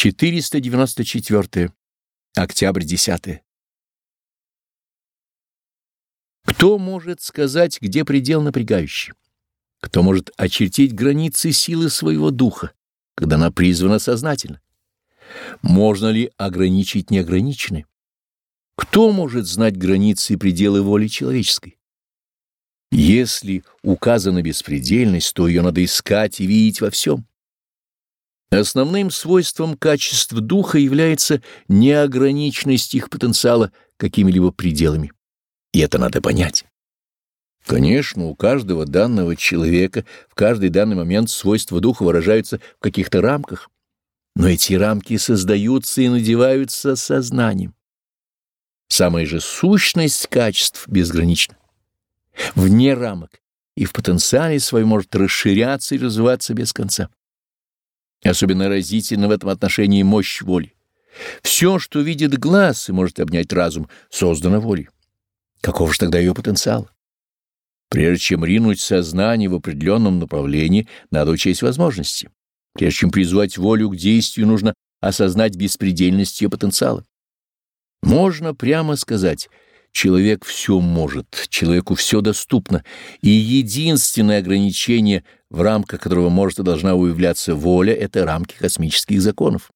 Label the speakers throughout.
Speaker 1: 494. Октябрь 10. Кто может сказать, где предел напрягающий? Кто может очертить границы силы своего духа, когда она призвана сознательно? Можно ли ограничить неограниченное? Кто может знать границы и пределы воли человеческой? Если указана беспредельность, то ее надо искать и видеть во всем. Основным свойством качеств духа является неограниченность их потенциала какими-либо пределами. И это надо понять. Конечно, у каждого данного человека в каждый данный момент свойства духа выражаются в каких-то рамках, но эти рамки создаются и надеваются сознанием. Самая же сущность качеств безгранична. Вне рамок и в потенциале своем может расширяться и развиваться без конца. Особенно разительна в этом отношении мощь воли. Все, что видит глаз и может обнять разум, создано волей. Каков же тогда ее потенциал? Прежде чем ринуть сознание в определенном направлении, надо учесть возможности. Прежде чем призвать волю к действию, нужно осознать беспредельность ее потенциала. Можно прямо сказать, человек все может, человеку все доступно, и единственное ограничение — в рамках которого может и должна уявляться воля, это рамки космических законов.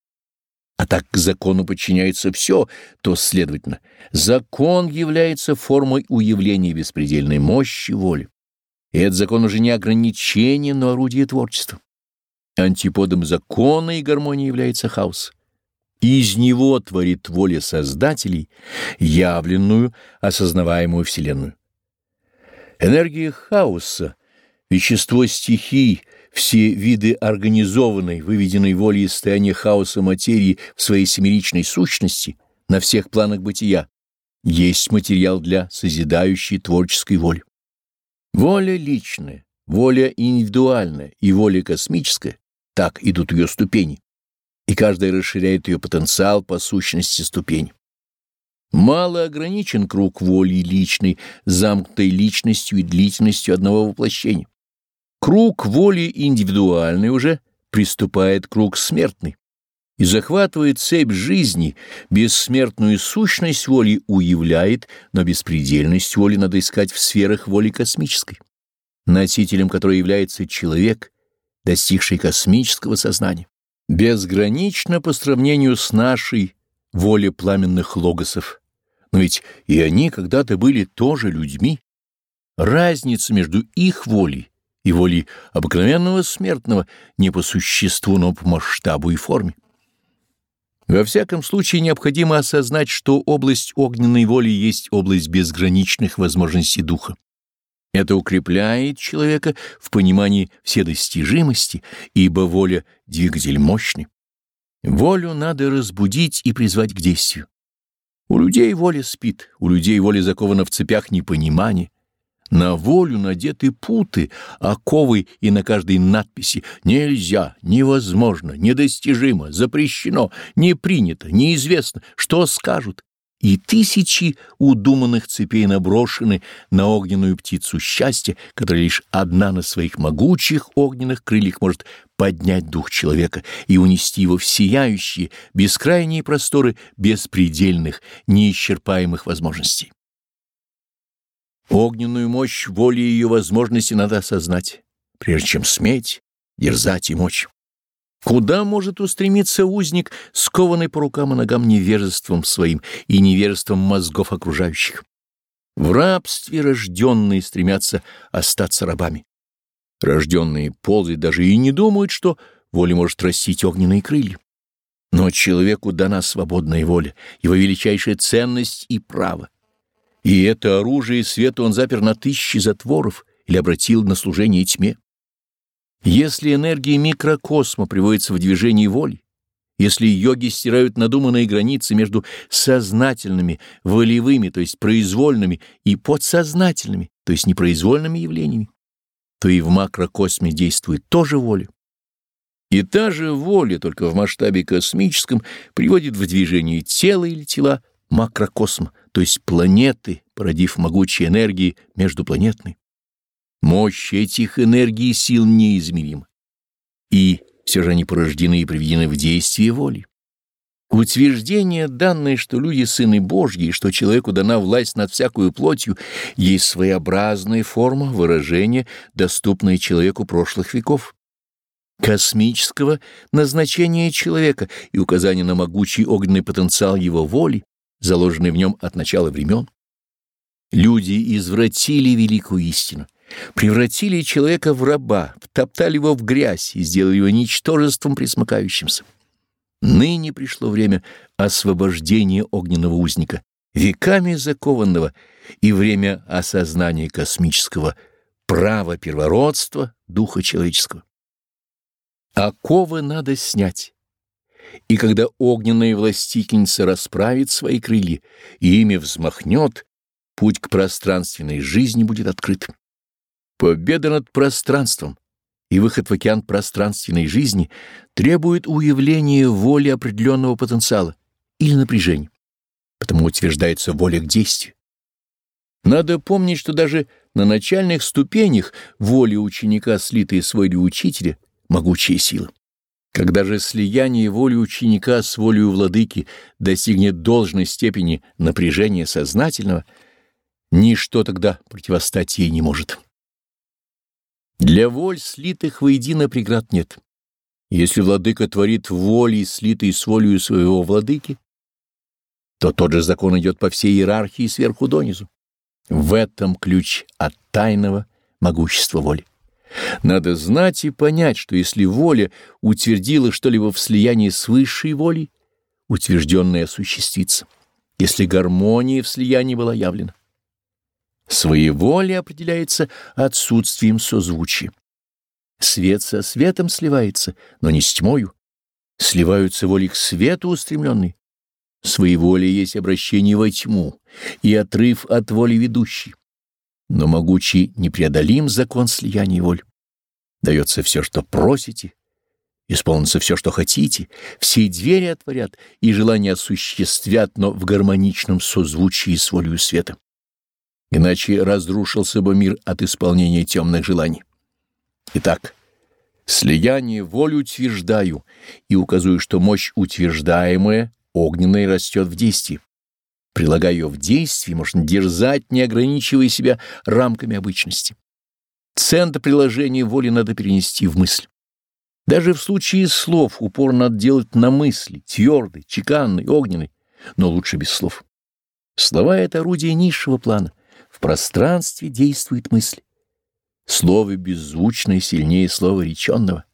Speaker 1: А так к закону подчиняется все, то, следовательно, закон является формой уявления беспредельной мощи воли. И этот закон уже не ограничение, но орудие творчества. Антиподом закона и гармонии является хаос. Из него творит воля Создателей явленную, осознаваемую Вселенную. Энергия хаоса Вещество стихий, все виды организованной, выведенной волей из состояния хаоса материи в своей семеричной сущности на всех планах бытия, есть материал для созидающей творческой воли. Воля личная, воля индивидуальная и воля космическая — так идут ее ступени, и каждая расширяет ее потенциал по сущности ступень. Мало ограничен круг воли личной, замкнутой личностью и длительностью одного воплощения. Круг воли индивидуальный уже приступает круг смертный и захватывает цепь жизни, бессмертную сущность воли уявляет, но беспредельность воли надо искать в сферах воли космической, носителем которой является человек, достигший космического сознания. Безгранично по сравнению с нашей волей пламенных логосов. Но ведь и они когда-то были тоже людьми. Разница между их волей и волей обыкновенного смертного не по существу, но по масштабу и форме. Во всяком случае, необходимо осознать, что область огненной воли есть область безграничных возможностей духа. Это укрепляет человека в понимании вседостижимости, ибо воля — двигатель мощный. Волю надо разбудить и призвать к действию. У людей воля спит, у людей воля закована в цепях непонимания, на волю надеты путы, оковы и на каждой надписи «Нельзя», «Невозможно», «Недостижимо», «Запрещено», «Не принято», «Неизвестно», «Что скажут?» И тысячи удуманных цепей наброшены на огненную птицу счастья, которая лишь одна на своих могучих огненных крыльях может поднять дух человека и унести его в сияющие, бескрайние просторы беспредельных, неисчерпаемых возможностей. Огненную мощь воли и ее возможности надо осознать, прежде чем сметь, дерзать и мочь. Куда может устремиться узник, скованный по рукам и ногам невежеством своим и невежеством мозгов окружающих? В рабстве рожденные стремятся остаться рабами. Рожденные ползают даже и не думают, что воля может растить огненные крылья. Но человеку дана свободная воля, его величайшая ценность и право. И это оружие света он запер на тысячи затворов или обратил на служение тьме. Если энергия микрокосма приводится в движение воли, если йоги стирают надуманные границы между сознательными, волевыми, то есть произвольными, и подсознательными, то есть непроизвольными явлениями, то и в макрокосме действует тоже воля. И та же воля, только в масштабе космическом, приводит в движение тело или тела макрокосма, то есть планеты, породив могучие энергии междупланетной. Мощь этих энергий и сил неизмерима. И все же они порождены и приведены в действие воли. Утверждение, данное, что люди сыны Божьи, и что человеку дана власть над всякую плотью, есть своеобразная форма выражения, доступная человеку прошлых веков. Космического назначения человека и указание на могучий огненный потенциал его воли, заложенный в нем от начала времен. Люди извратили великую истину, превратили человека в раба, втоптали его в грязь и сделали его ничтожеством присмыкающимся. Ныне пришло время освобождения огненного узника, веками закованного, и время осознания космического права первородства духа человеческого. Оковы надо снять. И когда огненная властительница расправит свои крылья и ими взмахнет, путь к пространственной жизни будет открыт. Победа над пространством и выход в океан пространственной жизни требует уявления воли определенного потенциала или напряжения. Потому утверждается воля к действию. Надо помнить, что даже на начальных ступенях воли ученика, слитые с волей учителя, могучая сила. Когда же слияние воли ученика с волей владыки достигнет должной степени напряжения сознательного, ничто тогда противостать ей не может. Для воль, слитых воедино, преград нет. Если владыка творит воли, слитые с волею своего владыки, то тот же закон идет по всей иерархии сверху донизу. В этом ключ от тайного могущества воли. Надо знать и понять, что если воля утвердила что-либо в слиянии с высшей волей, утвержденное осуществится, если гармония в слиянии была явлена. Своеволие определяется отсутствием созвучия. Свет со светом сливается, но не с тьмою. Сливаются воли к свету устремленные. Своеволие есть обращение во тьму и отрыв от воли ведущей. Но могучий непреодолим закон слияния воль. Дается все, что просите, исполнится все, что хотите, все двери отворят и желания осуществят, но в гармоничном созвучии с волею света иначе разрушился бы мир от исполнения темных желаний. Итак, слияние волю утверждаю и указываю, что мощь утверждаемая, огненная, растет в действии. Прилагая ее в действии, можно дерзать, не ограничивая себя рамками обычности. Центр приложения воли надо перенести в мысль. Даже в случае слов упор надо делать на мысли, твердый, чеканный, огненный, но лучше без слов. Слова — это орудие низшего плана — в пространстве действует мысль. Слово беззвучное сильнее слова реченного.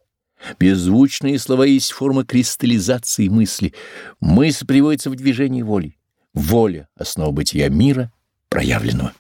Speaker 1: Беззвучные слова есть форма кристаллизации мысли. Мысль приводится в движение воли. Воля — основа бытия мира, проявленного.